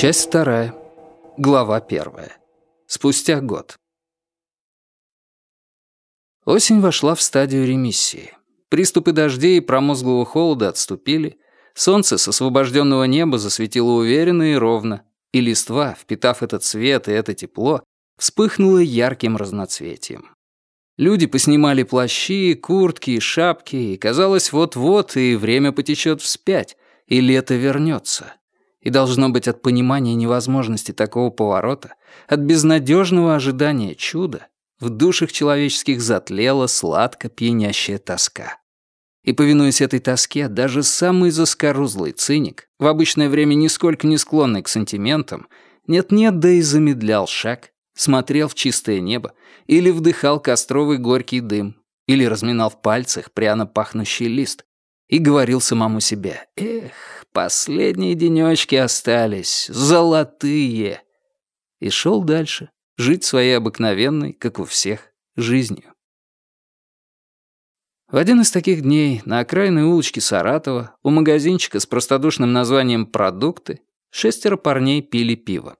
Часть вторая. Глава первая. Спустя год. Осень вошла в стадию ремиссии. Приступы дождей и промозглого холода отступили, солнце с освобожденного неба засветило уверенно и ровно, и листва, впитав этот свет и это тепло, вспыхнуло ярким разноцветием. Люди поснимали плащи, куртки и шапки, и казалось, вот-вот и время потечет вспять, и лето вернется. И должно быть от понимания невозможности такого поворота, от безнадежного ожидания чуда, в душах человеческих затлела сладко пьянящая тоска. И, повинуясь этой тоске, даже самый заскорузлый циник, в обычное время нисколько не склонный к сантиментам, нет-нет, да и замедлял шаг, смотрел в чистое небо или вдыхал костровый горький дым, или разминал в пальцах пряно пахнущий лист и говорил самому себе «Эх, последние денечки остались, золотые!» И шел дальше, жить своей обыкновенной, как у всех, жизнью. В один из таких дней на окраинной улочке Саратова у магазинчика с простодушным названием «Продукты» шестеро парней пили пиво.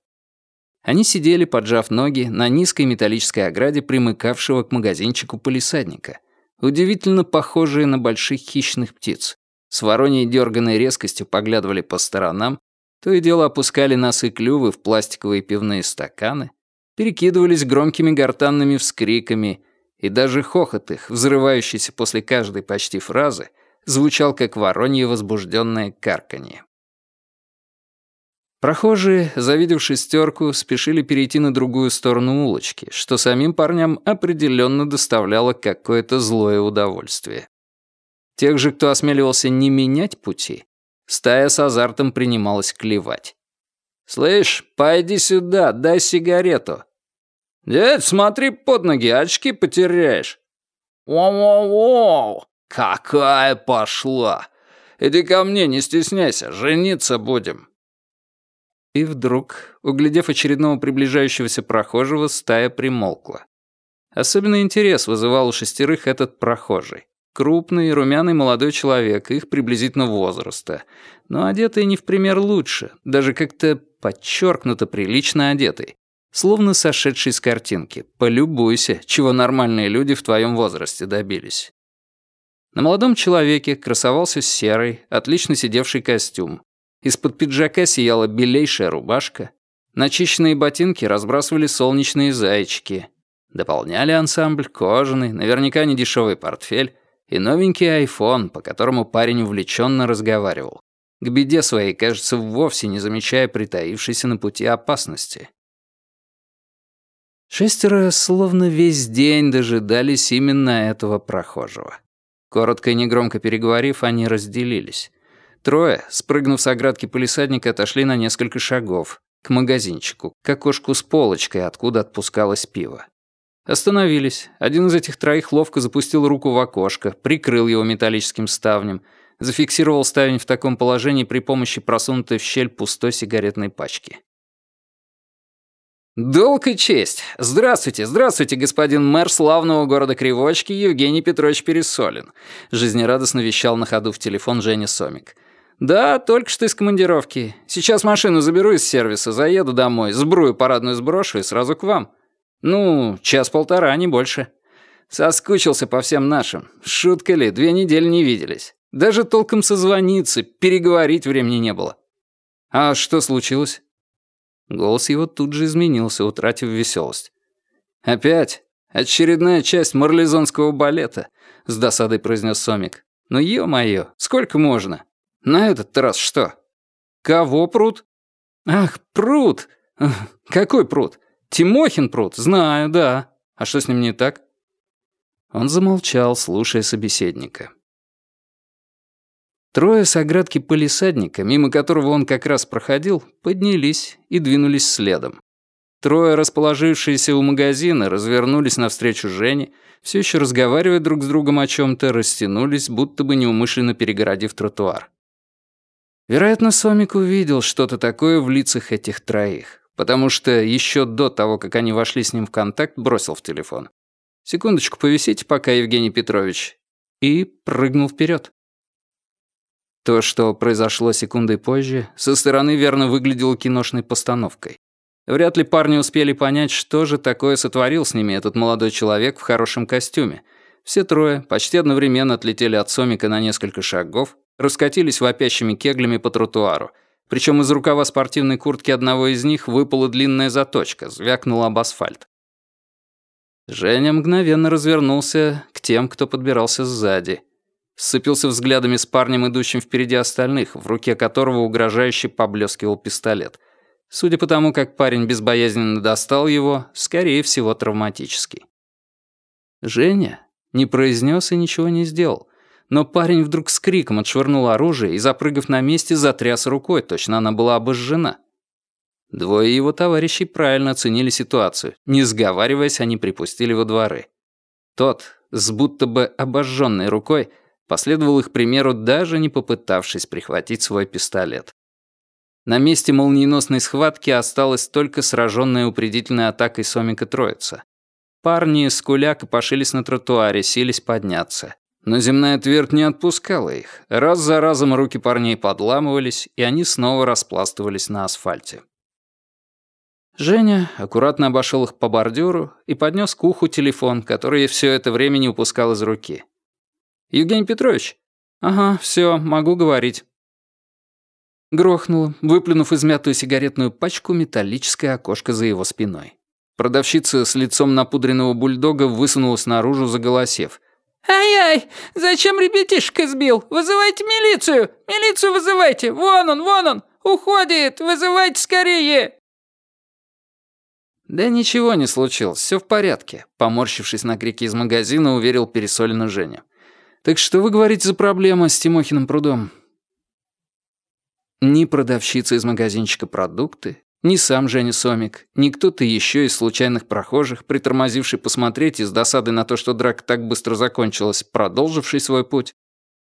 Они сидели, поджав ноги, на низкой металлической ограде, примыкавшего к магазинчику полисадника, удивительно похожие на больших хищных птиц. С вороньей дерганной резкостью поглядывали по сторонам, то и дело опускали носы клювы в пластиковые пивные стаканы, перекидывались громкими гортанными вскриками, и даже хохот их, взрывающийся после каждой почти фразы, звучал как воронье возбужденное карканье. Прохожие, завидев шестерку, спешили перейти на другую сторону улочки, что самим парням определенно доставляло какое-то злое удовольствие. Тех же, кто осмеливался не менять пути, стая с азартом принималась клевать. «Слышь, пойди сюда, дай сигарету». «Дядь, смотри под ноги, очки потеряешь». «Воу-воу-воу, какая пошла! Иди ко мне, не стесняйся, жениться будем». И вдруг, углядев очередного приближающегося прохожего, стая примолкла. Особенный интерес вызывал у шестерых этот прохожий. Крупный, румяный молодой человек, их приблизительно возраста, но одетый не в пример лучше, даже как-то подчеркнуто прилично одетый. Словно сошедший с картинки. Полюбуйся, чего нормальные люди в твоем возрасте добились. На молодом человеке красовался серый, отлично сидевший костюм, из-под пиджака сияла белейшая рубашка. Начищенные ботинки разбрасывали солнечные зайчики. Дополняли ансамбль кожаный, наверняка недешевый портфель и новенький айфон, по которому парень увлеченно разговаривал. К беде своей, кажется, вовсе не замечая притаившейся на пути опасности. Шестеро словно весь день дожидались именно этого прохожего. Коротко и негромко переговорив, они разделились. Трое, спрыгнув с оградки полисадника, отошли на несколько шагов, к магазинчику, к окошку с полочкой, откуда отпускалось пиво. Остановились. Один из этих троих ловко запустил руку в окошко, прикрыл его металлическим ставнем, зафиксировал ставень в таком положении при помощи просунутой в щель пустой сигаретной пачки. «Долг и честь! Здравствуйте, здравствуйте, господин мэр славного города Кривочки Евгений Петрович Пересолин», жизнерадостно вещал на ходу в телефон Женя Сомик. «Да, только что из командировки. Сейчас машину заберу из сервиса, заеду домой, сбрую парадную сброшу и сразу к вам. Ну, час-полтора, не больше. Соскучился по всем нашим. Шутка ли, две недели не виделись. Даже толком созвониться, переговорить времени не было. А что случилось?» Голос его тут же изменился, утратив веселость. «Опять? Очередная часть марлезонского балета», — с досадой произнес Сомик. «Ну, ё-моё, сколько можно?» На этот раз что? Кого пруд? Ах, пруд! Какой пруд? Тимохин пруд, знаю, да. А что с ним не так? Он замолчал, слушая собеседника. Трое с оградки полисадника, мимо которого он как раз проходил, поднялись и двинулись следом. Трое, расположившиеся у магазина, развернулись навстречу Жене, все еще разговаривая друг с другом о чем-то, растянулись, будто бы неумышленно перегородив тротуар. Вероятно, Сомик увидел что-то такое в лицах этих троих, потому что еще до того, как они вошли с ним в контакт, бросил в телефон. «Секундочку, повисите пока, Евгений Петрович», и прыгнул вперед. То, что произошло секундой позже, со стороны верно выглядело киношной постановкой. Вряд ли парни успели понять, что же такое сотворил с ними этот молодой человек в хорошем костюме. Все трое почти одновременно отлетели от Сомика на несколько шагов, раскатились вопящими кеглями по тротуару. Причем из рукава спортивной куртки одного из них выпала длинная заточка, звякнула об асфальт. Женя мгновенно развернулся к тем, кто подбирался сзади. Сцепился взглядами с парнем, идущим впереди остальных, в руке которого угрожающе поблескивал пистолет. Судя по тому, как парень безбоязненно достал его, скорее всего, травматический. Женя не произнес и ничего не сделал. Но парень вдруг с криком отшвырнул оружие и, запрыгав на месте, затряс рукой, точно она была обожжена. Двое его товарищей правильно оценили ситуацию. Не сговариваясь, они припустили во дворы. Тот, с будто бы обожженной рукой, последовал их примеру, даже не попытавшись прихватить свой пистолет. На месте молниеносной схватки осталась только сраженная упредительной атакой Сомика Троица. Парни с куляка пошились на тротуаре, сились подняться. Но земная твердь не отпускала их. Раз за разом руки парней подламывались, и они снова распластывались на асфальте. Женя аккуратно обошел их по бордюру и поднес к уху телефон, который все это время не упускал из руки. «Евгений Петрович?» «Ага, все, могу говорить». Грохнуло, выплюнув измятую сигаретную пачку металлическое окошко за его спиной. Продавщица с лицом напудренного бульдога высунулась наружу, заголосев. «Ай-ай! Зачем ребятишек избил? Вызывайте милицию! Милицию вызывайте! Вон он, вон он! Уходит! Вызывайте скорее!» «Да ничего не случилось, все в порядке», — поморщившись на крики из магазина, уверил пересолено Женя. «Так что вы говорите за проблему с Тимохиным прудом?» Ни продавщица из магазинчика продукты, ни сам Женя Сомик, ни кто-то еще из случайных прохожих, притормозивший посмотреть из досады на то, что драка так быстро закончилась, продолживший свой путь,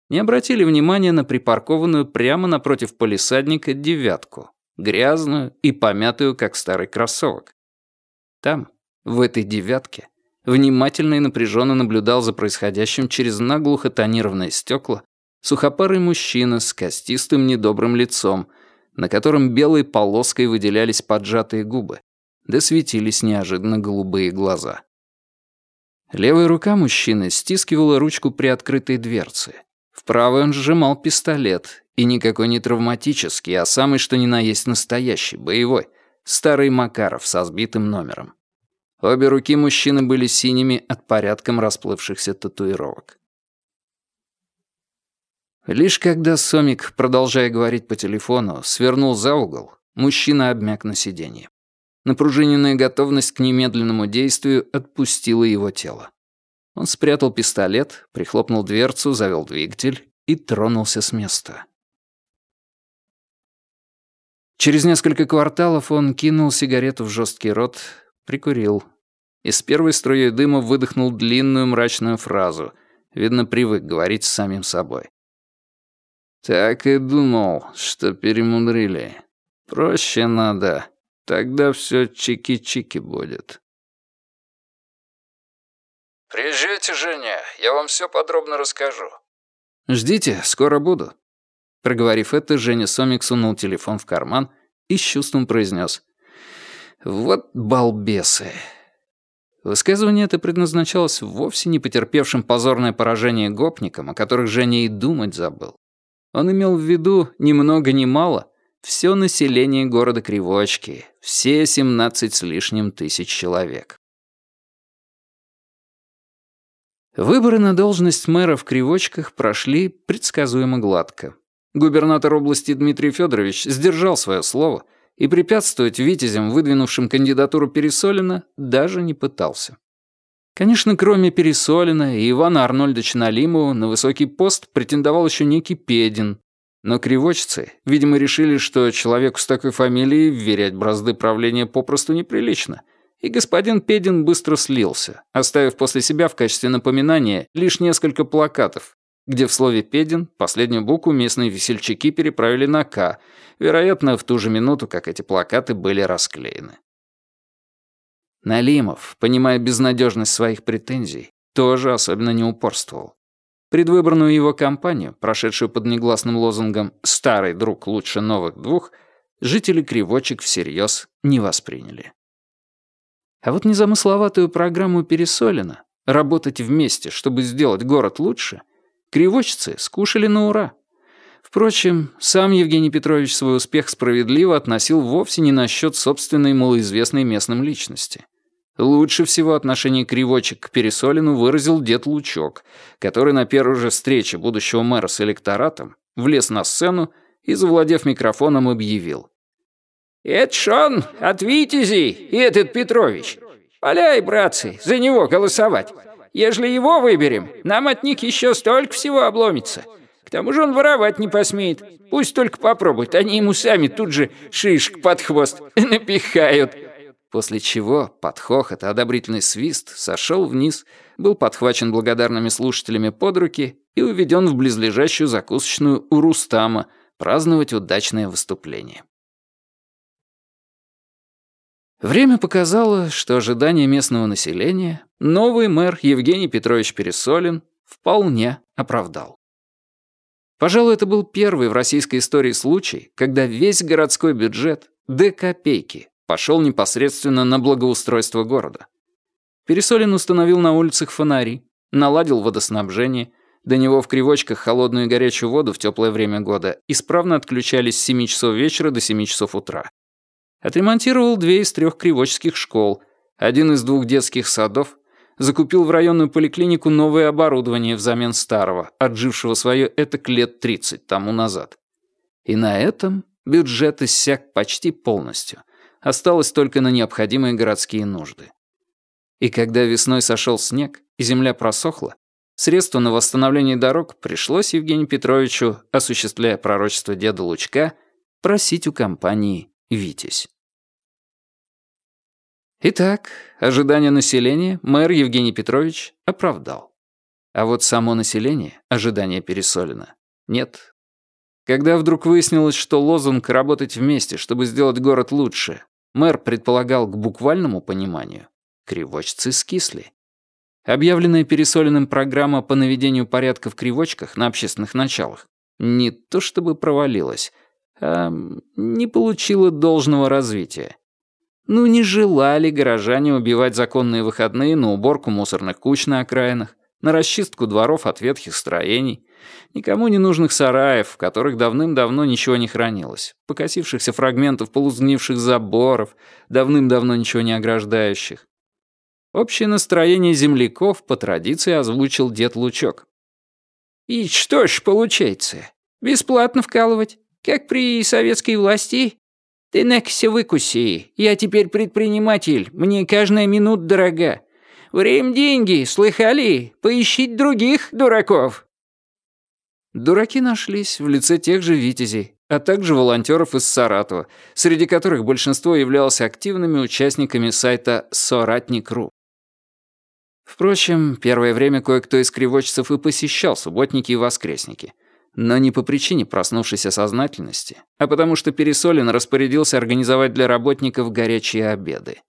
не обратили внимания на припаркованную прямо напротив полисадника девятку, грязную и помятую, как старый кроссовок. Там, в этой девятке, внимательно и напряженно наблюдал за происходящим через наглухо тонированные стекла сухопарый мужчина с костистым недобрым лицом — на котором белой полоской выделялись поджатые губы, да светились неожиданно голубые глаза. Левая рука мужчины стискивала ручку при открытой дверце. В правой он сжимал пистолет, и никакой не травматический, а самый что ни на есть настоящий, боевой, старый Макаров со сбитым номером. Обе руки мужчины были синими от порядком расплывшихся татуировок. Лишь когда Сомик, продолжая говорить по телефону, свернул за угол, мужчина обмяк на сиденье. Напружиненная готовность к немедленному действию отпустила его тело. Он спрятал пистолет, прихлопнул дверцу, завел двигатель и тронулся с места. Через несколько кварталов он кинул сигарету в жесткий рот, прикурил. И с первой струей дыма выдохнул длинную мрачную фразу. Видно, привык говорить с самим собой. «Так и думал, что перемудрили. Проще надо. Тогда все чики-чики будет». «Приезжайте, Женя, я вам все подробно расскажу». «Ждите, скоро буду». Проговорив это, Женя Сомик сунул телефон в карман и с чувством произнес. «Вот балбесы». Высказывание это предназначалось вовсе не потерпевшим позорное поражение гопникам, о которых Женя и думать забыл. Он имел в виду ни много ни мало все население города Кривочки, все 17 с лишним тысяч человек. Выборы на должность мэра в Кривочках прошли предсказуемо гладко. Губернатор области Дмитрий Федорович сдержал свое слово и препятствовать витязям, выдвинувшим кандидатуру Пересолина, даже не пытался. Конечно, кроме Пересолина и Ивана Арнольдовича Налимова на высокий пост претендовал еще некий Педин. Но кривочцы, видимо, решили, что человеку с такой фамилией вверять бразды правления попросту неприлично. И господин Педин быстро слился, оставив после себя в качестве напоминания лишь несколько плакатов, где в слове «Педин» последнюю букву местные весельчаки переправили на «К», вероятно, в ту же минуту, как эти плакаты были расклеены. Налимов, понимая безнадежность своих претензий, тоже особенно не упорствовал. Предвыборную его кампанию, прошедшую под негласным лозунгом «Старый друг лучше новых двух», жители Кривочек всерьез не восприняли. А вот незамысловатую программу Пересолина «Работать вместе, чтобы сделать город лучше» кривочцы скушали на ура. Впрочем, сам Евгений Петрович свой успех справедливо относил вовсе не на счет собственной малоизвестной местным личности. Лучше всего отношение кривочек к Пересолину выразил дед Лучок, который на первой же встрече будущего мэра с электоратом влез на сцену и, завладев микрофоном, объявил. «Это Шон от Витязей и этот Петрович. Поляй, братцы, за него голосовать. Ежели его выберем, нам от них еще столько всего обломится. К тому же он воровать не посмеет. Пусть только попробует, они ему сами тут же шишек под хвост напихают». После чего под хохот и одобрительный свист сошел вниз, был подхвачен благодарными слушателями под руки и уведен в близлежащую закусочную у Рустама праздновать удачное выступление. Время показало, что ожидания местного населения новый мэр Евгений Петрович Пересолин вполне оправдал. Пожалуй, это был первый в российской истории случай, когда весь городской бюджет до копейки пошел непосредственно на благоустройство города. Пересолин установил на улицах фонари, наладил водоснабжение, до него в кривочках холодную и горячую воду в теплое время года исправно отключались с 7 часов вечера до 7 часов утра. Отремонтировал две из трех кривоческих школ, один из двух детских садов, закупил в районную поликлинику новое оборудование взамен старого, отжившего свое этак лет 30 тому назад. И на этом бюджет иссяк почти полностью. Осталось только на необходимые городские нужды. И когда весной сошел снег, и земля просохла, средства на восстановление дорог пришлось Евгению Петровичу, осуществляя пророчество деда Лучка, просить у компании «Витязь». Итак, ожидания населения мэр Евгений Петрович оправдал. А вот само население ожидания пересолено. Нет. Когда вдруг выяснилось, что лозунг «работать вместе, чтобы сделать город лучше» мэр предполагал к буквальному пониманию, кривочцы скисли. Объявленная пересоленным программа по наведению порядка в кривочках на общественных началах не то чтобы провалилась, а не получила должного развития. Ну, не желали горожане убивать законные выходные на уборку мусорных куч на окраинах, на расчистку дворов от ветхих строений, никому не нужных сараев, в которых давным-давно ничего не хранилось, покосившихся фрагментов полузгнивших заборов, давным-давно ничего не ограждающих. Общее настроение земляков по традиции озвучил дед Лучок. «И что ж получается? Бесплатно вкалывать, как при советской власти? «Ты некся выкуси. Я теперь предприниматель. Мне каждая минута дорога. Время — деньги, слыхали? Поищите других дураков». Дураки нашлись в лице тех же витязей, а также волонтеров из Саратова, среди которых большинство являлось активными участниками сайта «Соратник.ру». Впрочем, первое время кое-кто из кривочцев и посещал субботники и воскресники — но не по причине проснувшейся сознательности, а потому что Пересолин распорядился организовать для работников горячие обеды.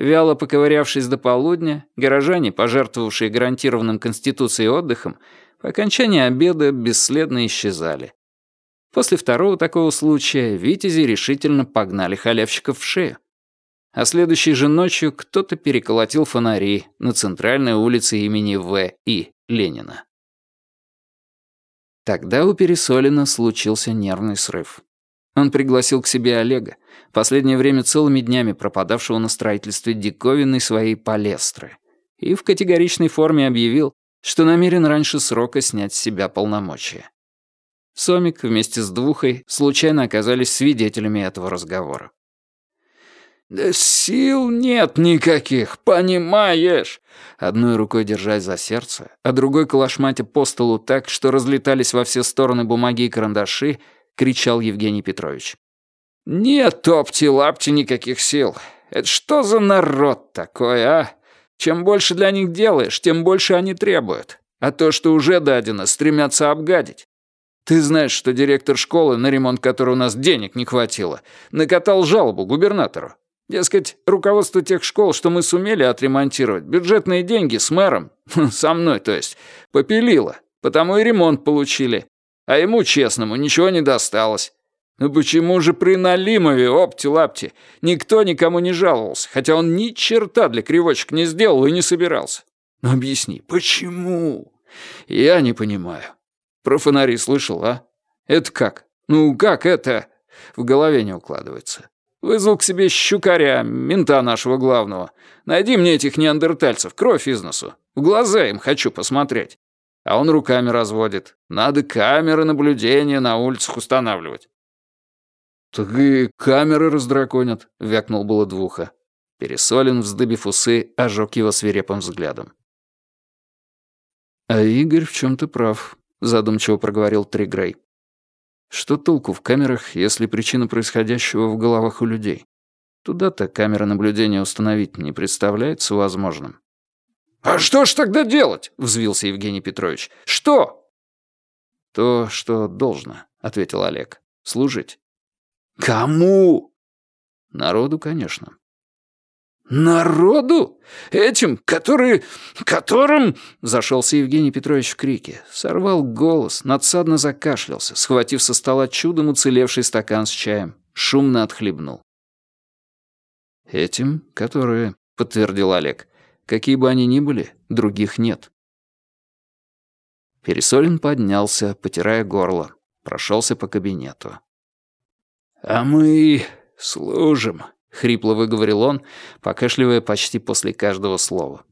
Вяло поковырявшись до полудня, горожане, пожертвовавшие гарантированным Конституцией отдыхом, по окончании обеда бесследно исчезали. После второго такого случая витязи решительно погнали халявщиков в шею. А следующей же ночью кто-то переколотил фонари на центральной улице имени В. И. Ленина. Тогда у Пересолина случился нервный срыв. Он пригласил к себе Олега, последнее время целыми днями пропадавшего на строительстве диковинной своей палестры, и в категоричной форме объявил, что намерен раньше срока снять с себя полномочия. Сомик вместе с Двухой случайно оказались свидетелями этого разговора. «Да сил нет никаких, понимаешь?» Одной рукой держась за сердце, а другой калашматя по столу так, что разлетались во все стороны бумаги и карандаши, кричал Евгений Петрович. «Нет, топти-лапти никаких сил. Это что за народ такой, а? Чем больше для них делаешь, тем больше они требуют. А то, что уже дадено, стремятся обгадить. Ты знаешь, что директор школы, на ремонт которой у нас денег не хватило, накатал жалобу губернатору. Дескать, руководство тех школ, что мы сумели отремонтировать, бюджетные деньги с мэром, со мной, то есть, попилило. Потому и ремонт получили. А ему, честному, ничего не досталось. Ну почему же при Налимове, опти-лапти, никто никому не жаловался, хотя он ни черта для кривочек не сделал и не собирался? Ну объясни, почему? Я не понимаю. Про фонари слышал, а? Это как? Ну как это? В голове не укладывается. Вызвал к себе щукаря, мента нашего главного. Найди мне этих неандертальцев, кровь из носу. В глаза им хочу посмотреть. А он руками разводит. Надо камеры наблюдения на улицах устанавливать. «Так и камеры раздраконят», — вякнул было двуха. Пересолин, вздыбив усы, ожег его свирепым взглядом. «А Игорь в чем то прав», — задумчиво проговорил Тригрей. «Что толку в камерах, если причина происходящего в головах у людей? Туда-то камера наблюдения установить не представляется возможным». «А что ж тогда делать?» — взвился Евгений Петрович. «Что?» «То, что должно», — ответил Олег. «Служить». «Кому?» «Народу, конечно. «Народу? Этим, которые... которым...» Зашелся Евгений Петрович в крике. Сорвал голос, надсадно закашлялся, схватив со стола чудом уцелевший стакан с чаем. Шумно отхлебнул. «Этим, которые...» — подтвердил Олег. «Какие бы они ни были, других нет». Пересолин поднялся, потирая горло. Прошелся по кабинету. «А мы служим», — хрипло выговорил он, покашливая почти после каждого слова.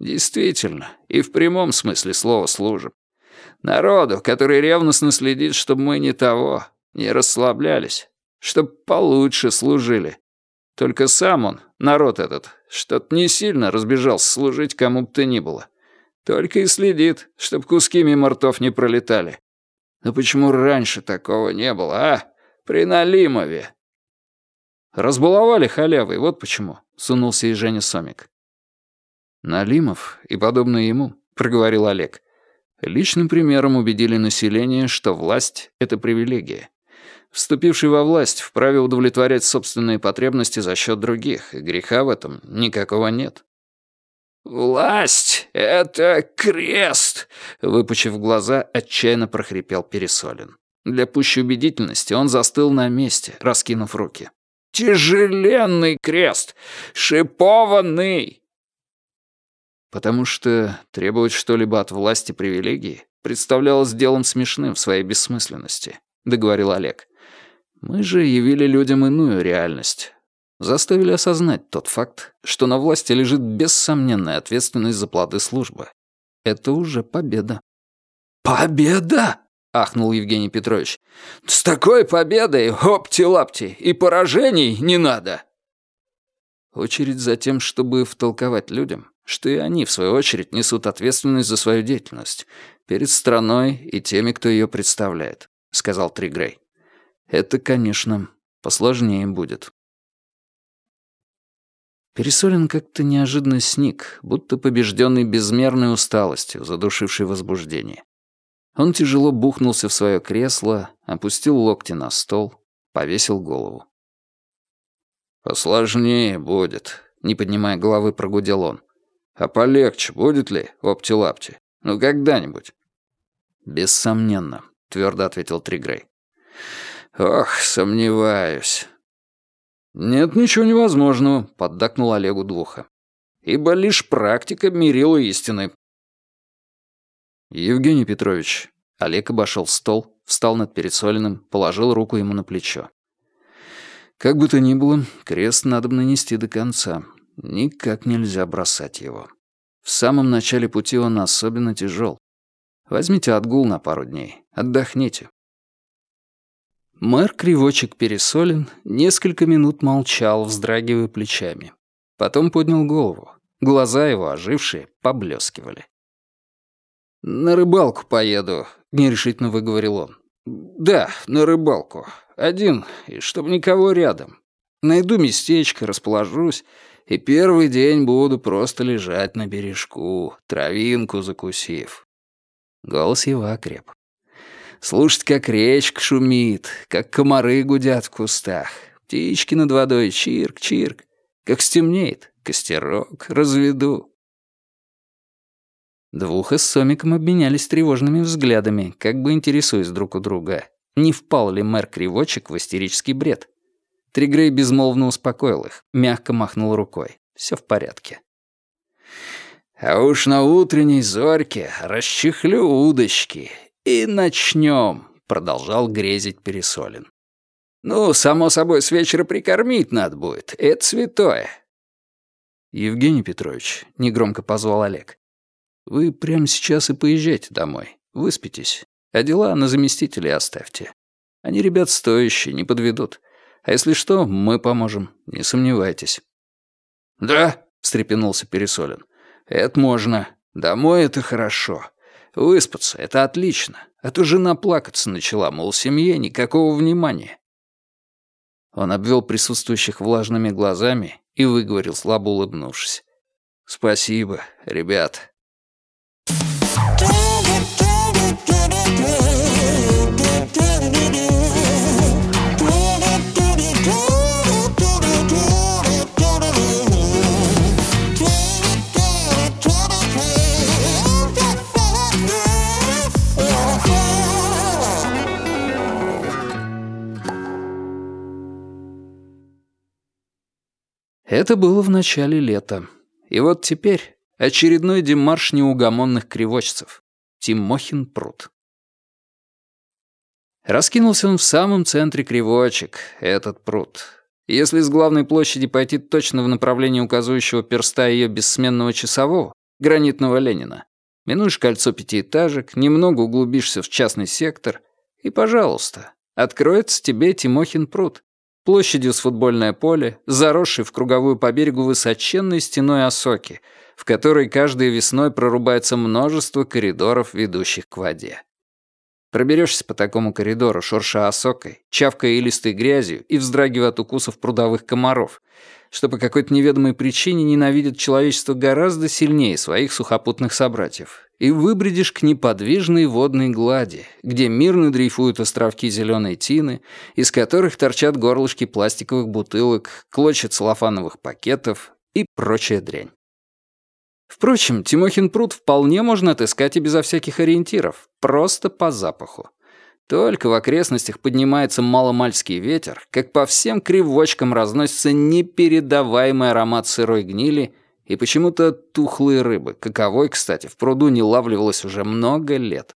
«Действительно, и в прямом смысле слова служим. Народу, который ревностно следит, чтобы мы не того, не расслаблялись, чтобы получше служили. Только сам он, народ этот, что-то не сильно разбежался служить кому бы то ни было. Только и следит, чтобы куски мимо ртов не пролетали. Но почему раньше такого не было, а? При Налимове, Разбаловали халявой, вот почему», — сунулся и Женя Сомик. «Налимов и подобное ему», — проговорил Олег, личным примером убедили население, что власть — это привилегия. Вступивший во власть вправе удовлетворять собственные потребности за счет других, и греха в этом никакого нет. «Власть — это крест!» — выпучив глаза, отчаянно прохрипел Пересолин. Для пущей убедительности он застыл на месте, раскинув руки тяжеленный крест, шипованный. Потому что требовать что-либо от власти привилегии представлялось делом смешным в своей бессмысленности, договорил Олег. Мы же явили людям иную реальность. Заставили осознать тот факт, что на власти лежит бессомненная ответственность за плоды службы. Это уже победа. «Победа!» ахнул Евгений Петрович. «С такой победой, опти-лапти, и поражений не надо!» Очередь за тем, чтобы втолковать людям, что и они, в свою очередь, несут ответственность за свою деятельность перед страной и теми, кто ее представляет», — сказал Тригрей. «Это, конечно, посложнее будет». Пересолин как-то неожиданно сник, будто побежденный безмерной усталостью, задушившей возбуждение. Он тяжело бухнулся в свое кресло, опустил локти на стол, повесил голову. «Посложнее будет», — не поднимая головы, прогудел он. «А полегче будет ли, опти-лапти? Ну, когда-нибудь?» «Бессомненно», — твердо ответил Тригрей. «Ох, сомневаюсь». «Нет ничего невозможного», — поддакнул Олегу Двуха. «Ибо лишь практика мерила истины, «Евгений Петрович». Олег обошел стол, встал над Пересолиным, положил руку ему на плечо. «Как бы то ни было, крест надо нанести до конца. Никак нельзя бросать его. В самом начале пути он особенно тяжел. Возьмите отгул на пару дней, отдохните». Мэр Кривочек Пересолин несколько минут молчал, вздрагивая плечами. Потом поднял голову. Глаза его, ожившие, поблескивали. «На рыбалку поеду», — нерешительно выговорил он. «Да, на рыбалку. Один, и чтоб никого рядом. Найду местечко, расположусь, и первый день буду просто лежать на бережку, травинку закусив». Голос его окреп. Слушать, как речка шумит, как комары гудят в кустах, птички над водой чирк-чирк. Как стемнеет, костерок разведу. Двух с Сомиком обменялись тревожными взглядами, как бы интересуясь друг у друга, не впал ли мэр Кривочек в истерический бред. Тригрей безмолвно успокоил их, мягко махнул рукой. Все в порядке. «А уж на утренней зорьке расчехлю удочки и начнем», — продолжал грезить Пересолин. «Ну, само собой, с вечера прикормить надо будет, это святое». «Евгений Петрович», — негромко позвал Олег, — «вы прямо сейчас и поезжайте домой, выспитесь, а дела на заместителей оставьте. Они ребят стоящие, не подведут. А если что, мы поможем, не сомневайтесь». «Да», — встрепенулся Пересолин. «Это можно. Домой это хорошо. Выспаться — это отлично. А то жена плакаться начала, мол, семье никакого внимания». Он обвел присутствующих влажными глазами и выговорил, слабо улыбнувшись. «Спасибо, ребят». Это было в начале лета. И вот теперь очередной демарш неугомонных кривочцев. Тимохин пруд. Раскинулся он в самом центре кривочек, этот пруд. Если с главной площади пойти точно в направлении указывающего перста ее бессменного часового, гранитного Ленина, минуешь кольцо пятиэтажек, немного углубишься в частный сектор, и, пожалуйста, откроется тебе Тимохин пруд, площадью с футбольное поле, заросшей в круговую по берегу высоченной стеной осоки, в которой каждой весной прорубается множество коридоров, ведущих к воде. Проберешься по такому коридору, шурша осокой, чавкая илистой грязью и вздрагивая от укусов прудовых комаров, что по какой-то неведомой причине ненавидят человечество гораздо сильнее своих сухопутных собратьев, и выбредешь к неподвижной водной глади, где мирно дрейфуют островки зеленой тины, из которых торчат горлышки пластиковых бутылок, клочья целлофановых пакетов и прочая дрянь. Впрочем, Тимохин пруд вполне можно отыскать и безо всяких ориентиров, просто по запаху. Только в окрестностях поднимается маломальский ветер, как по всем кривочкам разносится непередаваемый аромат сырой гнили и почему-то тухлые рыбы, каковой, кстати, в пруду не лавливалось уже много лет.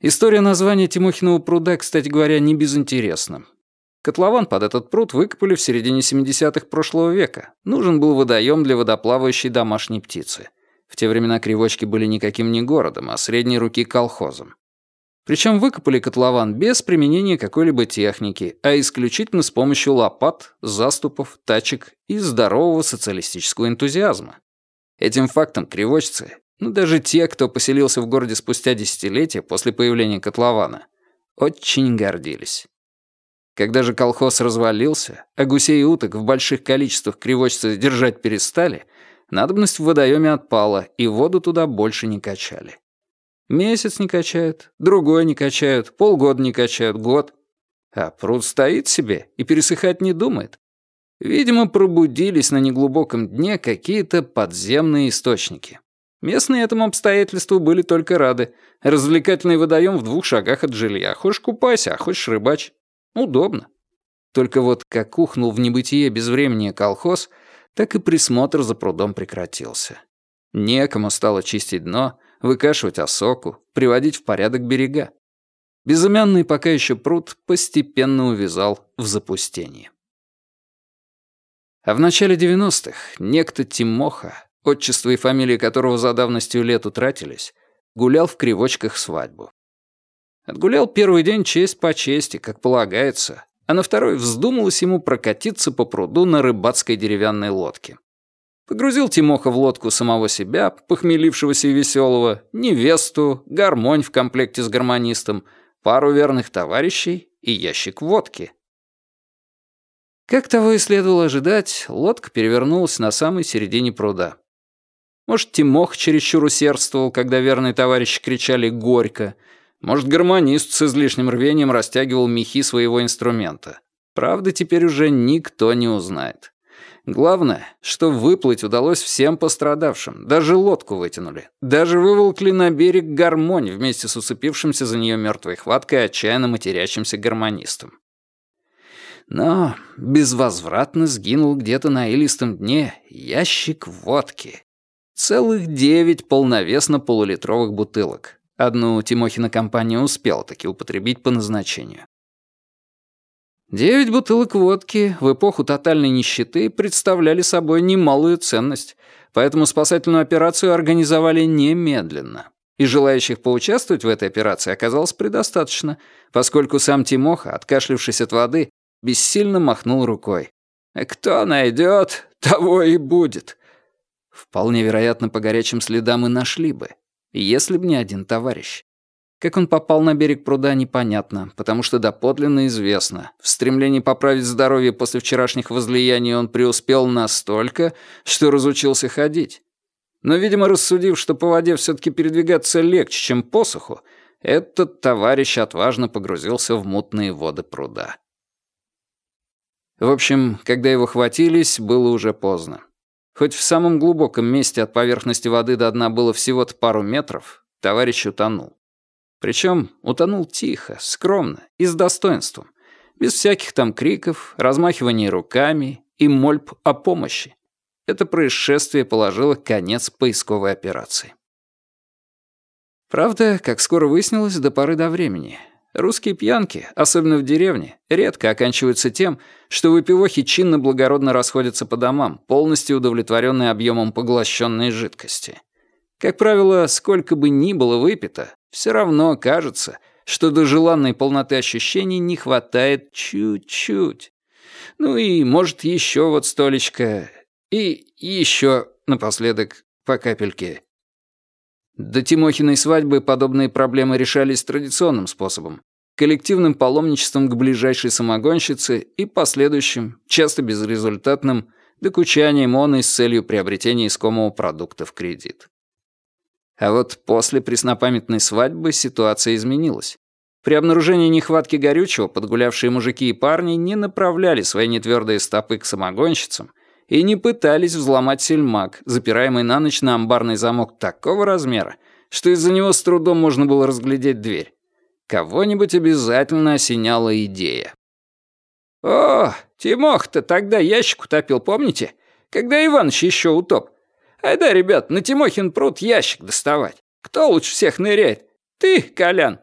История названия Тимохиного пруда, кстати говоря, не безинтересна. Котлован под этот пруд выкопали в середине 70-х прошлого века. Нужен был водоем для водоплавающей домашней птицы. В те времена Кривочки были никаким не городом, а средней руки колхозом. Причем выкопали котлован без применения какой-либо техники, а исключительно с помощью лопат, заступов, тачек и здорового социалистического энтузиазма. Этим фактом кривочцы, ну даже те, кто поселился в городе спустя десятилетия после появления котлована, очень гордились. Когда же колхоз развалился, а гусей и уток в больших количествах кривочцы держать перестали, надобность в водоеме отпала, и воду туда больше не качали. Месяц не качают, другой не качают, полгода не качают, год. А пруд стоит себе и пересыхать не думает. Видимо, пробудились на неглубоком дне какие-то подземные источники. Местные этому обстоятельству были только рады. Развлекательный водоем в двух шагах от жилья. Хочешь купайся, а хочешь рыбачь. Удобно. Только вот как ухнул в небытие без времени колхоз, так и присмотр за прудом прекратился. Некому стало чистить дно, выкашивать осоку, приводить в порядок берега. Безымянный пока еще пруд постепенно увязал в запустении. А в начале 90-х некто Тимоха, отчество и фамилия которого за давностью лет утратились, гулял в кривочках свадьбу. Отгулял первый день честь по чести, как полагается, а на второй вздумалось ему прокатиться по пруду на рыбацкой деревянной лодке. Погрузил Тимоха в лодку самого себя, похмелившегося и веселого, невесту, гармонь в комплекте с гармонистом, пару верных товарищей и ящик водки. Как того и следовало ожидать, лодка перевернулась на самой середине пруда. Может, Тимох чересчур усердствовал, когда верные товарищи кричали «горько», может, гармонист с излишним рвением растягивал мехи своего инструмента. Правда, теперь уже никто не узнает. Главное, что выплыть удалось всем пострадавшим, даже лодку вытянули, даже выволкли на берег гармонь вместе с усыпившимся за нее мертвой хваткой отчаянно матерящимся гармонистом. Но безвозвратно сгинул где-то на илистом дне ящик водки. Целых девять полновесно полулитровых бутылок. Одну Тимохина компания успела таки употребить по назначению. Девять бутылок водки в эпоху тотальной нищеты представляли собой немалую ценность, поэтому спасательную операцию организовали немедленно. И желающих поучаствовать в этой операции оказалось предостаточно, поскольку сам Тимоха, откашлившись от воды, бессильно махнул рукой. «Кто найдет, того и будет». Вполне вероятно, по горячим следам и нашли бы, если б не один товарищ. Как он попал на берег пруда, непонятно, потому что доподлинно известно. В стремлении поправить здоровье после вчерашних возлияний он преуспел настолько, что разучился ходить. Но, видимо, рассудив, что по воде все-таки передвигаться легче, чем по суху, этот товарищ отважно погрузился в мутные воды пруда. В общем, когда его хватились, было уже поздно. Хоть в самом глубоком месте от поверхности воды до дна было всего-то пару метров, товарищ утонул. Причем утонул тихо, скромно и с достоинством, без всяких там криков, размахиваний руками и мольб о помощи. Это происшествие положило конец поисковой операции. Правда, как скоро выяснилось, до поры до времени. Русские пьянки, особенно в деревне, редко оканчиваются тем, что выпивохи чинно-благородно расходятся по домам, полностью удовлетворенные объемом поглощенной жидкости. Как правило, сколько бы ни было выпито, все равно кажется, что до желанной полноты ощущений не хватает чуть-чуть. Ну и, может, еще вот столечко. И еще, напоследок, по капельке. До Тимохиной свадьбы подобные проблемы решались традиционным способом. Коллективным паломничеством к ближайшей самогонщице и последующим, часто безрезультатным, докучанием он и с целью приобретения искомого продукта в кредит. А вот после преснопамятной свадьбы ситуация изменилась. При обнаружении нехватки горючего подгулявшие мужики и парни не направляли свои нетвердые стопы к самогонщицам и не пытались взломать сельмак, запираемый на ночь на амбарный замок такого размера, что из-за него с трудом можно было разглядеть дверь. Кого-нибудь обязательно осеняла идея. «О, Тимох-то тогда ящик утопил, помните? Когда Иваныч еще утоп. Айда, ребят, на Тимохин пруд ящик доставать. Кто лучше всех ныряет? Ты, Колян?»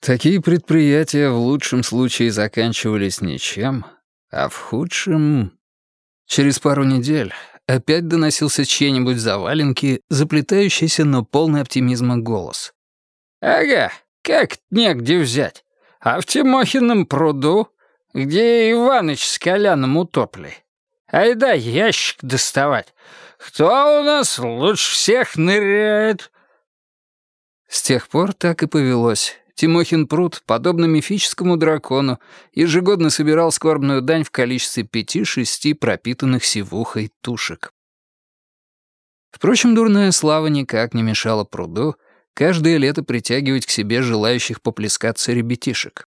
Такие предприятия в лучшем случае заканчивались ничем, а в худшем... Через пару недель опять доносился чей-нибудь заваленки, заплетающийся, но полный оптимизма голос. «Ага, как негде взять? А в Тимохином пруду, где Иваныч с Коляном утопли. Айда ящик доставать. Кто у нас лучше всех ныряет?» С тех пор так и повелось. Тимохин пруд, подобно мифическому дракону, ежегодно собирал скорбную дань в количестве пяти-шести пропитанных сивухой тушек. Впрочем, дурная слава никак не мешала пруду каждое лето притягивать к себе желающих поплескаться ребятишек.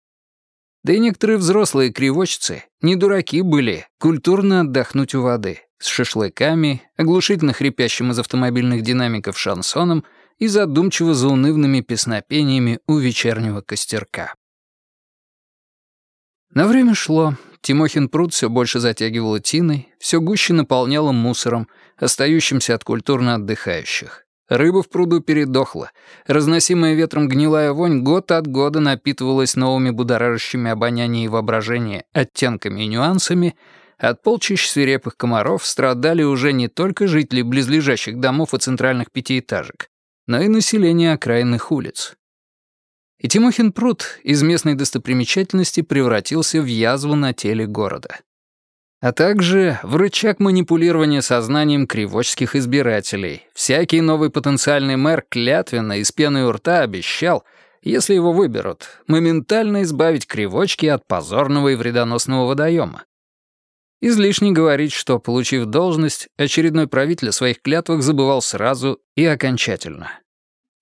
Да и некоторые взрослые кривочцы не дураки были культурно отдохнуть у воды, с шашлыками, оглушительно хрипящим из автомобильных динамиков шансоном и задумчиво заунывными песнопениями у вечернего костерка. На время шло. Тимохин пруд все больше затягивало тиной, все гуще наполняло мусором, остающимся от культурно отдыхающих. Рыба в пруду передохла. Разносимая ветром гнилая вонь год от года напитывалась новыми будоражащими обоняние и воображение оттенками и нюансами, от полчищ свирепых комаров страдали уже не только жители близлежащих домов и центральных пятиэтажек, но и население окраинных улиц. И Тимохин пруд из местной достопримечательности превратился в язву на теле города. А также в рычаг манипулирования сознанием кривочских избирателей. Всякий новый потенциальный мэр клятвенно из пены у рта обещал, если его выберут, моментально избавить кривочки от позорного и вредоносного водоема. Излишне говорить, что, получив должность, очередной правитель о своих клятвах забывал сразу и окончательно.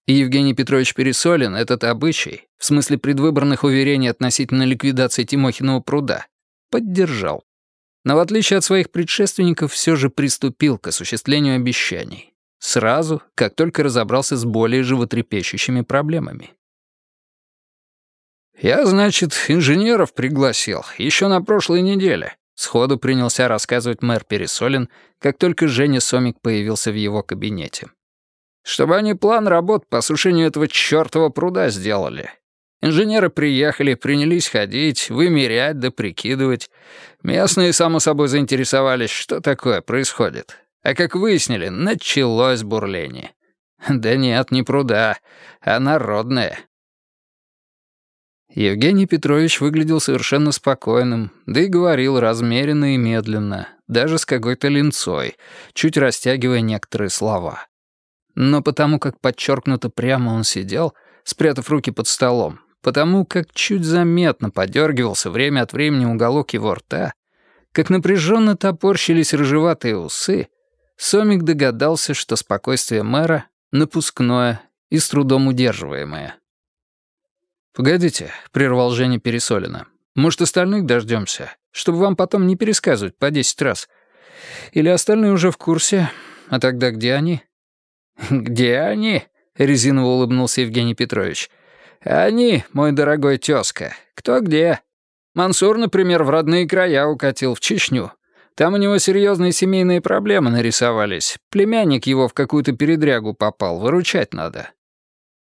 И Евгений Петрович Пересолин этот обычай, в смысле предвыборных уверений относительно ликвидации Тимохиного пруда, поддержал. но в отличие от своих предшественников все же приступил к осуществлению обещаний. Сразу, как только разобрался с более животрепещущими проблемами. «Я, значит, инженеров пригласил еще на прошлой неделе», сходу принялся рассказывать мэр Пересолин, как только Женя Сомик появился в его кабинете. «Чтобы они план работ по сушению этого чёртова пруда сделали. Инженеры приехали, принялись ходить, вымерять да прикидывать. Местные, само собой, заинтересовались, что такое происходит. А как выяснили, началось бурление. Да нет, не пруда, а народное. Евгений Петрович выглядел совершенно спокойным, да и говорил размеренно и медленно, даже с какой-то линцой, чуть растягивая некоторые слова. Но потому как подчеркнуто прямо он сидел, спрятав руки под столом, потому как чуть заметно подергивался время от времени уголок его рта, как напряженно топорщились рыжеватые усы, Сомик догадался, что спокойствие мэра — напускное и с трудом удерживаемое. «Погодите», — прервал Женя Пересолина. «Может, остальных дождемся, чтобы вам потом не пересказывать по десять раз? Или остальные уже в курсе? А тогда где они?» «Где они?» — резиново улыбнулся Евгений Петрович. «Они, мой дорогой тезка, кто где? Мансур, например, в родные края укатил, в Чечню. Там у него серьезные семейные проблемы нарисовались. Племянник его в какую-то передрягу попал, выручать надо.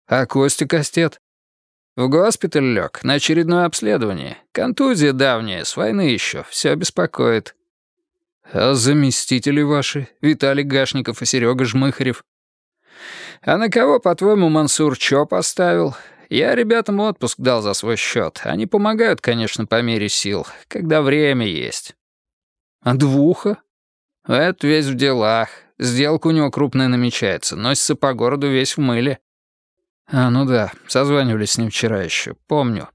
А Костя Костет? В госпиталь лег, на очередное обследование. Контузия давняя, с войны еще, все беспокоит. А заместители ваши, Виталий Гашников и Серега Жмыхарев? А на кого, по-твоему, Мансур чё поставил? Я ребятам отпуск дал за свой счет. Они помогают, конечно, по мере сил, когда время есть. А двуха? Это весь в делах. Сделка у него крупная намечается. Носится по городу весь в мыле. А, ну да, созванивались с ним вчера еще, помню.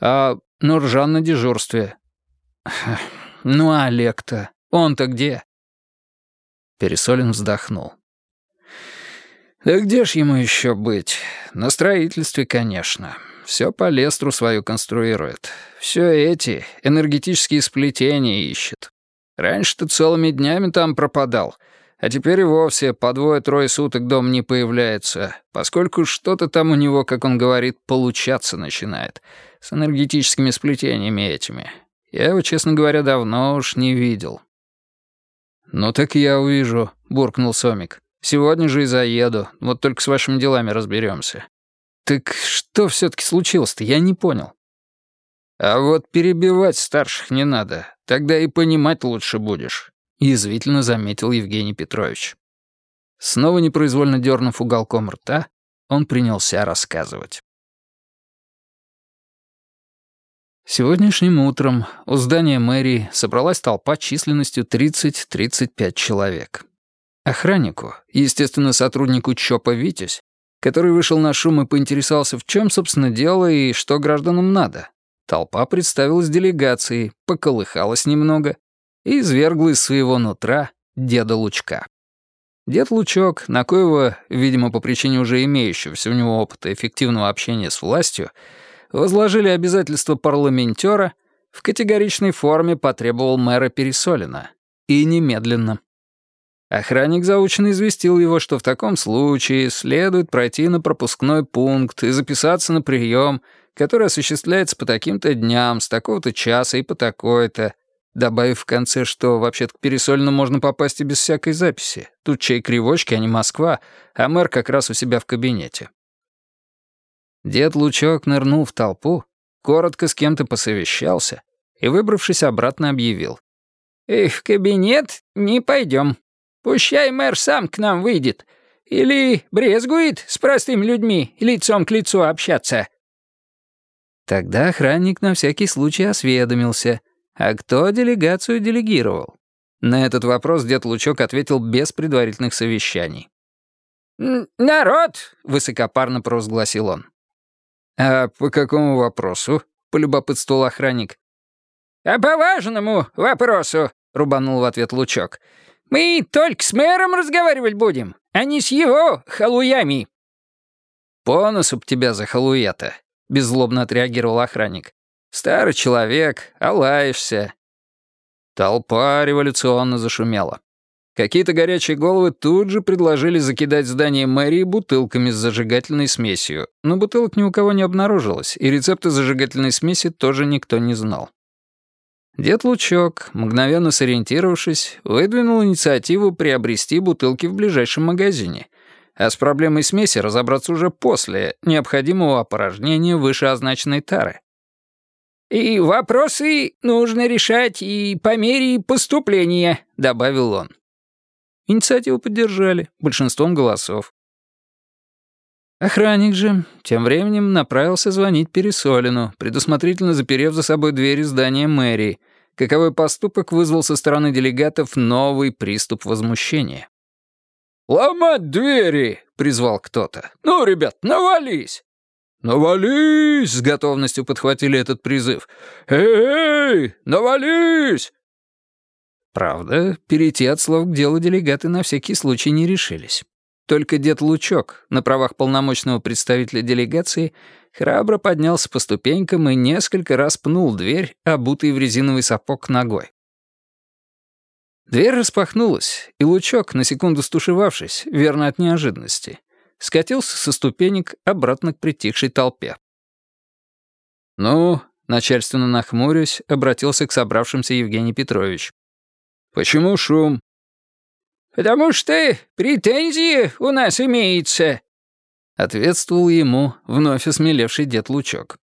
А Нуржан на дежурстве. Ну а Олег-то? Он-то где? Пересолин вздохнул. Да где ж ему еще быть? На строительстве, конечно. Все по лестру свою конструирует. Все эти энергетические сплетения ищет. Раньше-то целыми днями там пропадал, а теперь и вовсе по двое-трое суток дом не появляется, поскольку что-то там у него, как он говорит, получаться начинает. С энергетическими сплетениями этими. Я его, честно говоря, давно уж не видел. «Ну так я увижу», — буркнул Сомик. «Сегодня же и заеду, вот только с вашими делами разберемся. «Так что все таки случилось-то, я не понял». «А вот перебивать старших не надо. Тогда и понимать лучше будешь», — язвительно заметил Евгений Петрович. Снова непроизвольно дернув уголком рта, он принялся рассказывать. Сегодняшним утром у здания мэрии собралась толпа численностью 30-35 человек. Охраннику, естественно, сотруднику ЧОПа «Витязь», который вышел на шум и поинтересовался, в чем, собственно, дело и что гражданам надо, Толпа представилась делегацией, поколыхалась немного и извергла из своего нутра деда Лучка. Дед Лучок, на коего, видимо, по причине уже имеющегося у него опыта эффективного общения с властью, возложили обязательства парламентера, в категоричной форме потребовал мэра Пересолина. И немедленно. Охранник заученно известил его, что в таком случае следует пройти на пропускной пункт и записаться на прием, который осуществляется по таким-то дням, с такого-то часа и по такой-то, добавив в конце, что вообще-то к Пересольну можно попасть и без всякой записи. Тут чай кривочки, а не Москва, а мэр как раз у себя в кабинете. Дед Лучок нырнул в толпу, коротко с кем-то посовещался и, выбравшись обратно, объявил. «Эх, в кабинет не пойдем. Пущай мэр сам к нам выйдет. Или брезгует с простыми людьми лицом к лицу общаться». Тогда охранник на всякий случай осведомился, а кто делегацию делегировал. На этот вопрос дед Лучок ответил без предварительных совещаний. «Народ!» — высокопарно провозгласил он. «А по какому вопросу?» — полюбопытствовал охранник. «А по важному вопросу», — рубанул в ответ Лучок. Мы только с мэром разговаривать будем, а не с его халуями». «По носу б тебя за халуя-то», — беззлобно отреагировал охранник. «Старый человек, а Толпа революционно зашумела. Какие-то горячие головы тут же предложили закидать здание мэрии бутылками с зажигательной смесью, но бутылок ни у кого не обнаружилось, и рецепты зажигательной смеси тоже никто не знал. Дед Лучок, мгновенно сориентировавшись, выдвинул инициативу приобрести бутылки в ближайшем магазине, а с проблемой смеси разобраться уже после необходимого опорожнения вышеозначенной тары. «И вопросы нужно решать и по мере поступления», — добавил он. Инициативу поддержали большинством голосов. Охранник же тем временем направился звонить Пересолину, предусмотрительно заперев за собой двери здания мэрии. Каковой поступок вызвал со стороны делегатов новый приступ возмущения. «Ломать двери!» — призвал кто-то. «Ну, ребят, навались!» «Навались!» — с готовностью подхватили этот призыв. «Эй, навались!» Правда, перейти от слов к делу делегаты на всякий случай не решились. Только дед Лучок, на правах полномочного представителя делегации, храбро поднялся по ступенькам и несколько раз пнул дверь, обутый в резиновый сапог ногой. Дверь распахнулась, и Лучок, на секунду стушевавшись, верно от неожиданности, скатился со ступенек обратно к притихшей толпе. «Ну», — начальственно нахмурясь, обратился к собравшимся Евгений Петрович. «Почему шум?» «Потому что претензии у нас имеются», — ответствовал ему вновь осмелевший дед Лучок.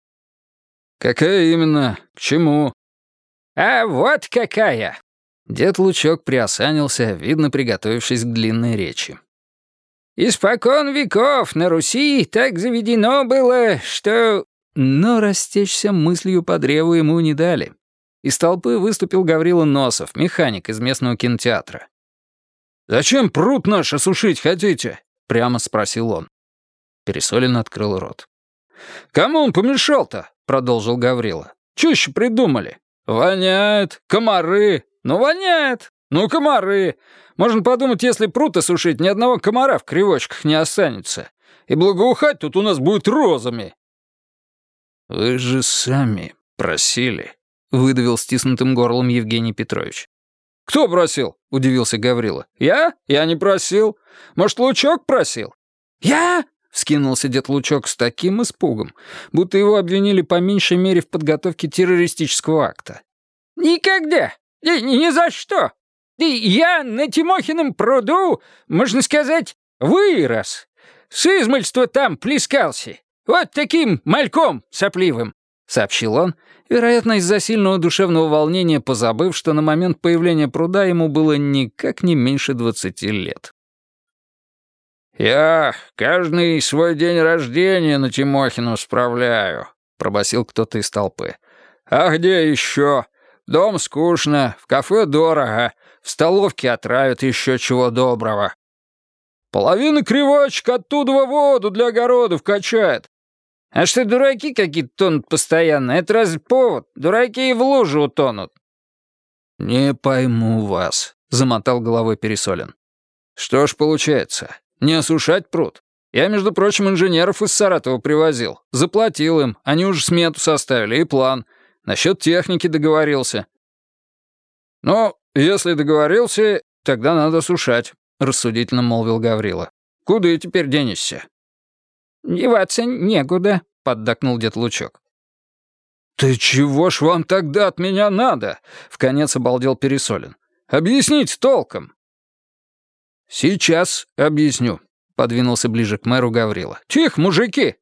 «Какая именно? К чему?» «А вот какая!» Дед Лучок приосанился, видно, приготовившись к длинной речи. Испокон веков на Руси так заведено было, что...» Но растечься мыслью по древу ему не дали. Из толпы выступил Гаврила Носов, механик из местного кинотеатра. «Зачем пруд наш осушить хотите?» — прямо спросил он. Пересолин открыл рот. «Кому он помешал-то?» — продолжил Гаврила. «Чё придумали? Воняет, комары. Ну, воняет. Ну, комары. Можно подумать, если пруд осушить, ни одного комара в кривочках не останется. И благоухать тут у нас будет розами». «Вы же сами просили», — выдавил стиснутым горлом Евгений Петрович. «Кто просил?» — удивился Гаврила. «Я? Я не просил. Может, Лучок просил?» «Я?» — вскинулся дед Лучок с таким испугом, будто его обвинили по меньшей мере в подготовке террористического акта. «Никогда! Ни, ни за что! Я на Тимохином пруду, можно сказать, вырос. С измальства там плескался. Вот таким мальком сопливым», — сообщил он, вероятно, из-за сильного душевного волнения позабыв, что на момент появления пруда ему было никак не меньше двадцати лет. «Я каждый свой день рождения на Тимохину справляю», — пробасил кто-то из толпы. «А где еще? Дом скучно, в кафе дорого, в столовке отравят еще чего доброго. Половина кривочек оттуда воду для огородов качает. А что, дураки какие-то тонут постоянно? Это разве повод? Дураки и в лужу утонут. «Не пойму вас», — замотал головой Пересолин. «Что ж получается, не осушать пруд? Я, между прочим, инженеров из Саратова привозил. Заплатил им, они уже смету составили и план. Насчет техники договорился». «Ну, «Если договорился, тогда надо сушать», — рассудительно молвил Гаврила. «Куда теперь денешься?» «Деваться некуда», — поддакнул дед Лучок. «Ты чего ж вам тогда от меня надо?» — вконец обалдел Пересолин. «Объяснить толком». «Сейчас объясню», — подвинулся ближе к мэру Гаврила. «Тихо, мужики!»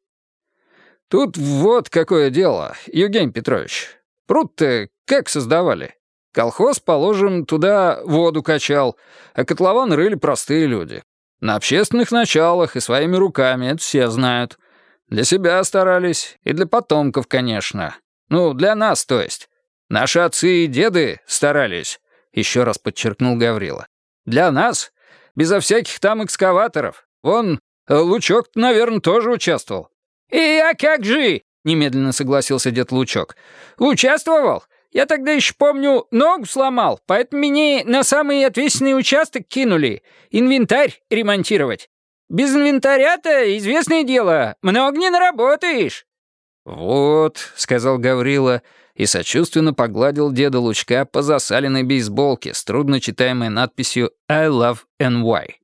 «Тут вот какое дело, Евгений Петрович. Пруд-то как создавали? Колхоз, положим, туда воду качал, а котлован рыли простые люди. На общественных началах и своими руками, это все знают. Для себя старались, и для потомков, конечно. Ну, для нас, то есть. Наши отцы и деды старались, еще раз подчеркнул Гаврила. Для нас, безо всяких там экскаваторов. Вон, Лучок, наверное, тоже участвовал. «И а как же?» — немедленно согласился дед Лучок. «Участвовал? Я тогда еще помню, ногу сломал, поэтому меня на самый ответственный участок кинули. Инвентарь ремонтировать. Без инвентаря-то, известное дело, много не наработаешь». «Вот», — сказал Гаврила, и сочувственно погладил деда Лучка по засаленной бейсболке с трудночитаемой надписью «I love NY».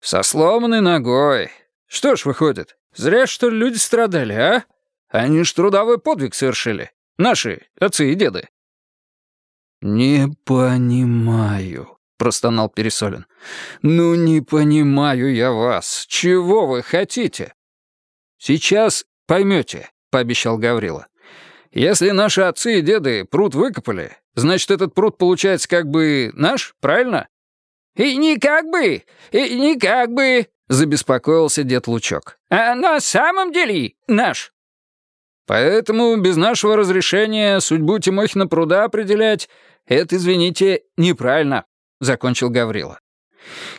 «Со сломанной ногой. Что ж, выходит, зря, что люди страдали, а? Они ж трудовой подвиг совершили. Наши отцы и деды». «Не понимаю», — простонал Пересолин. «Ну, не понимаю я вас. Чего вы хотите?» «Сейчас поймете», — пообещал Гаврила. «Если наши отцы и деды пруд выкопали, значит, этот пруд получается как бы наш, правильно?» «И не как бы, и не как бы», — забеспокоился дед Лучок. «А на самом деле наш». «Поэтому без нашего разрешения судьбу Тимохина пруда определять «Это, извините, неправильно», — закончил Гаврила.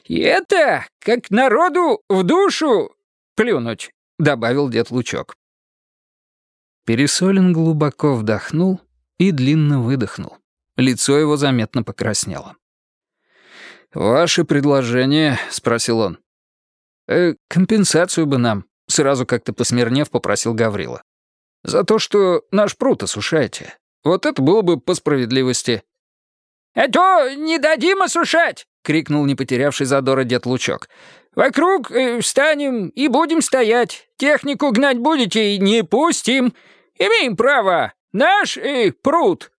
«И это, как народу в душу плюнуть», — добавил дед Лучок. Пересолин глубоко вдохнул и длинно выдохнул. Лицо его заметно покраснело. «Ваше предложение?» — спросил он. «Э, «Компенсацию бы нам», — сразу как-то посмирнев попросил Гаврила. «За то, что наш пруд осушаете. Вот это было бы по справедливости». «А то не дадим осушать!» — крикнул не потерявший задора дед Лучок. «Вокруг э, встанем и будем стоять. Технику гнать будете и не пустим. Имеем право. Наш э, пруд».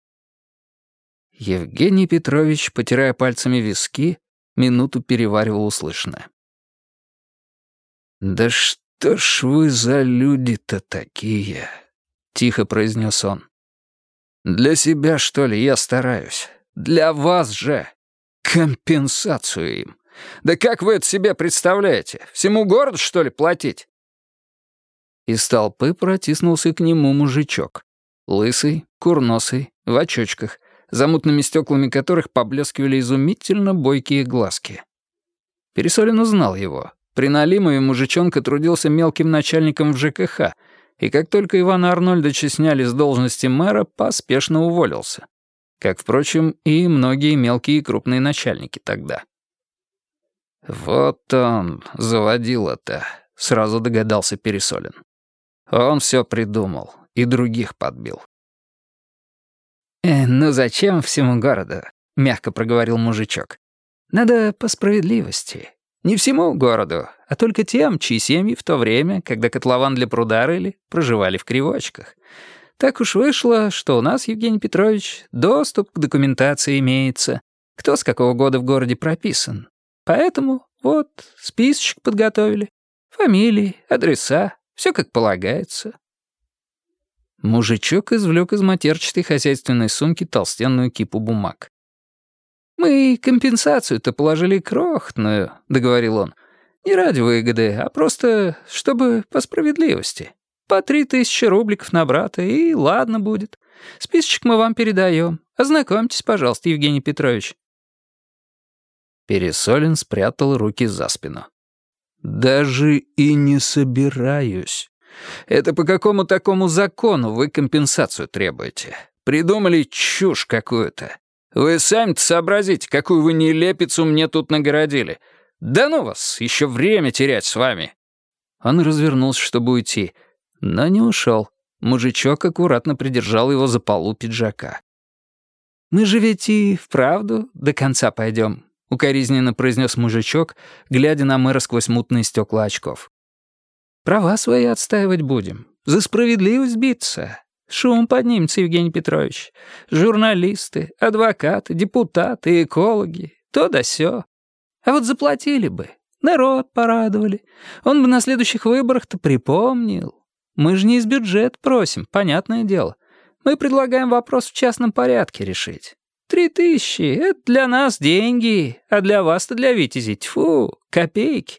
Евгений Петрович, потирая пальцами виски, минуту переваривал услышанное. «Да что ж вы за люди-то такие?» — тихо произнес он. «Для себя, что ли, я стараюсь? Для вас же. Компенсацию им. Да как вы это себе представляете? Всему городу, что ли, платить?» Из толпы протиснулся к нему мужичок. Лысый, курносый, в очочках, за мутными стеклами которых поблескивали изумительно бойкие глазки. Пересолин узнал его. При Налимове мужичонка трудился мелким начальником в ЖКХ, и как только Ивана Арнольдовича сняли с должности мэра, поспешно уволился. Как, впрочем, и многие мелкие и крупные начальники тогда. «Вот он, заводила-то», — сразу догадался Пересолин. Он все придумал и других подбил. «Э, «Ну зачем всему городу?» — мягко проговорил мужичок. «Надо по справедливости. Не всему городу, а только тем, чьи семьи в то время, когда котлован для пруда рыли, проживали в кривочках. Так уж вышло, что у нас, Евгений Петрович, доступ к документации имеется, кто с какого года в городе прописан. Поэтому вот списочек подготовили. Фамилии, адреса, все как полагается. Мужичок извлек из матерчатой хозяйственной сумки толстенную кипу бумаг. «Мы компенсацию-то положили крохотную», — договорил он. «Не ради выгоды, а просто чтобы по справедливости». По три тысячи рубликов на брата, и ладно будет. Списочек мы вам передаем. Ознакомьтесь, пожалуйста, Евгений Петрович». Пересолин спрятал руки за спину. «Даже и не собираюсь. Это по какому такому закону вы компенсацию требуете? Придумали чушь какую-то. Вы сами-то сообразите, какую вы нелепицу мне тут нагородили. Да ну вас, еще время терять с вами». Он развернулся, чтобы уйти, — но не ушел. Мужичок аккуратно придержал его за полу пиджака. «Мы же ведь и вправду до конца пойдем», — укоризненно произнес мужичок, глядя на мэра сквозь мутные стекла очков. «Права свои отстаивать будем. За справедливость биться. Шум поднимется, Евгений Петрович. Журналисты, адвокаты, депутаты, экологи, то да сё. А вот заплатили бы, народ порадовали. Он бы на следующих выборах-то припомнил. Мы же не из бюджета просим, понятное дело. Мы предлагаем вопрос в частном порядке решить. Три тысячи — это для нас деньги, а для вас-то для Витязи, тьфу, копейки.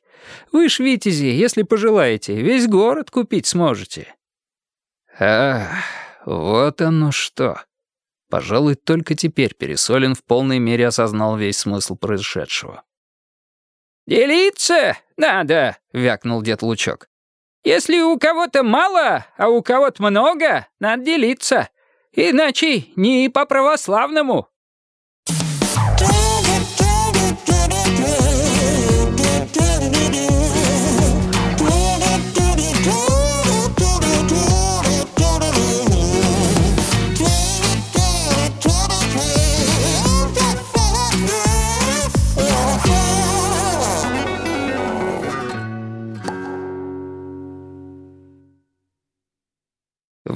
Вы ж, Витязи, если пожелаете, весь город купить сможете». «Ах, вот оно что». Пожалуй, только теперь Пересолин в полной мере осознал весь смысл происшедшего. «Делиться надо», — вякнул дед Лучок. Если у кого-то мало, а у кого-то много, надо делиться. Иначе не по-православному».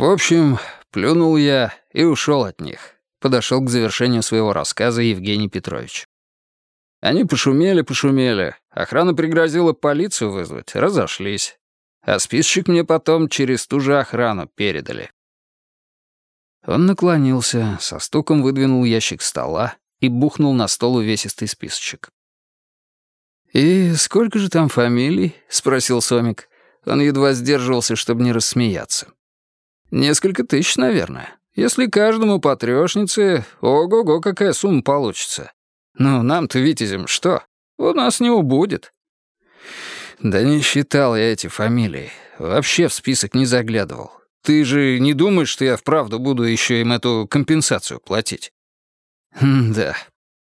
Общем, плюнул я и ушел от них. Подошел к завершению своего рассказа Евгений Петрович. Они пошумели-пошумели. Охрана пригрозила полицию вызвать, разошлись. А списочек мне потом через ту же охрану передали. Он наклонился, со стуком выдвинул ящик стола и бухнул на стол увесистый списочек. «И сколько же там фамилий?» — спросил Сомик. Он едва сдерживался, чтобы не рассмеяться. «Несколько тысяч, наверное. Если каждому по трёшнице, ого-го, какая сумма получится. Ну, нам-то, витязем, что? У нас не убудет». «Да не считал я эти фамилии. Вообще в список не заглядывал. Ты же не думаешь, что я вправду буду еще им эту компенсацию платить?» «Да».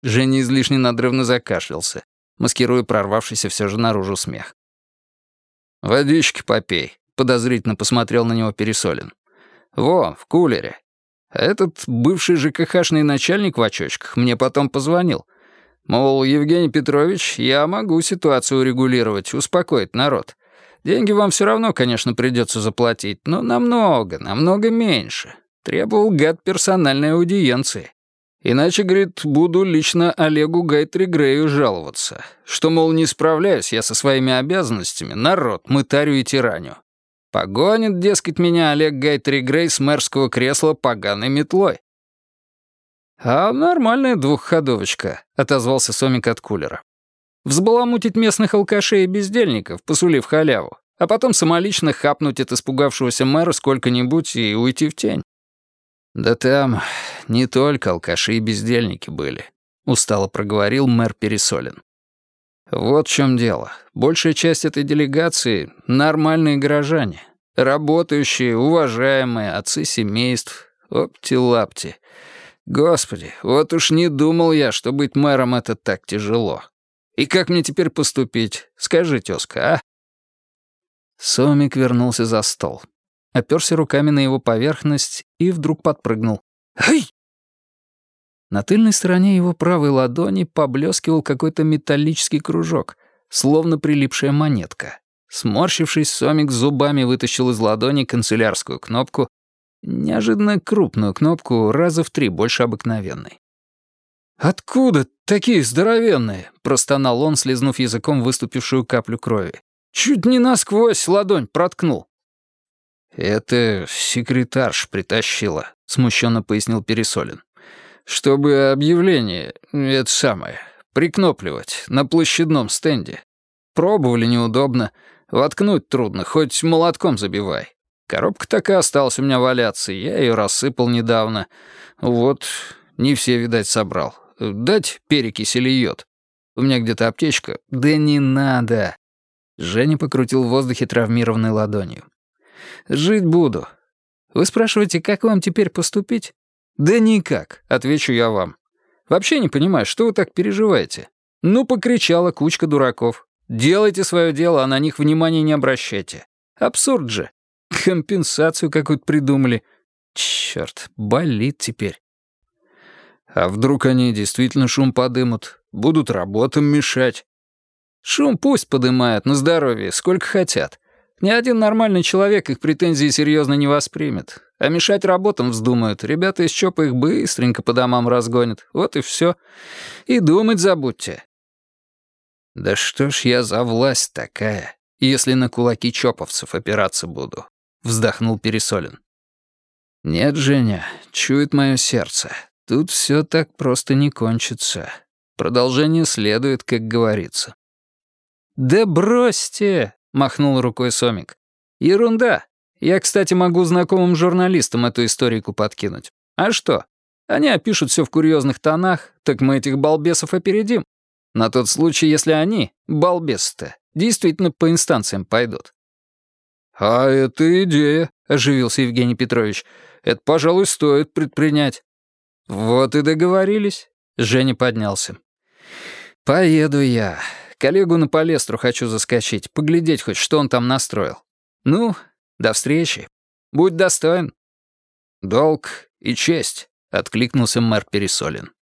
Женя излишне надрывно закашлялся, маскируя прорвавшийся все же наружу смех. «Водички попей», — подозрительно посмотрел на него Пересолин. «Во, в кулере. Этот бывший ЖКХшный начальник в очочках мне потом позвонил. Мол, Евгений Петрович, я могу ситуацию урегулировать, успокоить народ. Деньги вам все равно, конечно, придется заплатить, но намного, намного меньше. Требовал гад персональной аудиенции. Иначе, говорит, буду лично Олегу Гайтри Грею жаловаться, что, мол, не справляюсь я со своими обязанностями, народ, мытарю и тираню. Погонит, дескать, меня Олег Гайтри Грей с мэрского кресла поганой метлой. «А нормальная двухходовочка», — отозвался Сомик от кулера. «Взбаламутить местных алкашей и бездельников, посулив халяву, а потом самолично хапнуть от испугавшегося мэра сколько-нибудь и уйти в тень». «Да там не только алкаши и бездельники были», — устало проговорил мэр Пересолин. «Вот в чем дело. Большая часть этой делегации — нормальные горожане, работающие, уважаемые, отцы семейств, опти-лапти». Господи, вот уж не думал я, что быть мэром — это так тяжело. И как мне теперь поступить? Скажи, тёзка, а?» Сомик вернулся за стол. Оперся руками на его поверхность и вдруг подпрыгнул. «Ай!» На тыльной стороне его правой ладони поблескивал какой-то металлический кружок, словно прилипшая монетка. Сморщившись, Сомик зубами вытащил из ладони канцелярскую кнопку Неожиданно крупную кнопку раза в три больше обыкновенной. «Откуда такие здоровенные?» — простонал он, слезнув языком выступившую каплю крови. «Чуть не насквозь ладонь проткнул». «Это секретарш притащила», — смущенно пояснил Пересолин. «Чтобы объявление, это самое, прикнопливать на площадном стенде. Пробовали неудобно, воткнуть трудно, хоть молотком забивай. Коробка так и осталась у меня валяться, я ее рассыпал недавно. Вот, не все, видать, собрал. Дать перекись или йод? У меня где-то аптечка. Да не надо. Женя покрутил в воздухе травмированной ладонью. Жить буду. Вы спрашиваете, как вам теперь поступить? Да никак, отвечу я вам. Вообще не понимаю, что вы так переживаете. Ну, покричала кучка дураков. Делайте свое дело, а на них внимания не обращайте. Абсурд же. Компенсацию какую-то придумали. Черт, болит теперь. А вдруг они действительно шум подымут? Будут работам мешать? Шум пусть подымают на здоровье, сколько хотят. Ни один нормальный человек их претензии серьезно не воспримет. А мешать работам вздумают. Ребята из ЧОПа их быстренько по домам разгонят. Вот и все. И думать забудьте. Да что ж я за власть такая, если на кулаки чоповцев опираться буду? — вздохнул Пересолин. «Нет, Женя, чует мое сердце. Тут все так просто не кончится. Продолжение следует, как говорится». «Да бросьте!» — махнул рукой Сомик. «Ерунда. Я, кстати, могу знакомым журналистам эту историку подкинуть. А что? Они опишут все в курьезных тонах, так мы этих балбесов опередим. На тот случай, если они, балбесы-то, действительно по инстанциям пойдут. «А это идея», — оживился Евгений Петрович. «Это, пожалуй, стоит предпринять». «Вот и договорились», — Женя поднялся. «Поеду я. Коллегу на палестру хочу заскочить, поглядеть хоть, что он там настроил. Ну, до встречи. Будь достоин». «Долг и честь», — откликнулся мэр Пересолин.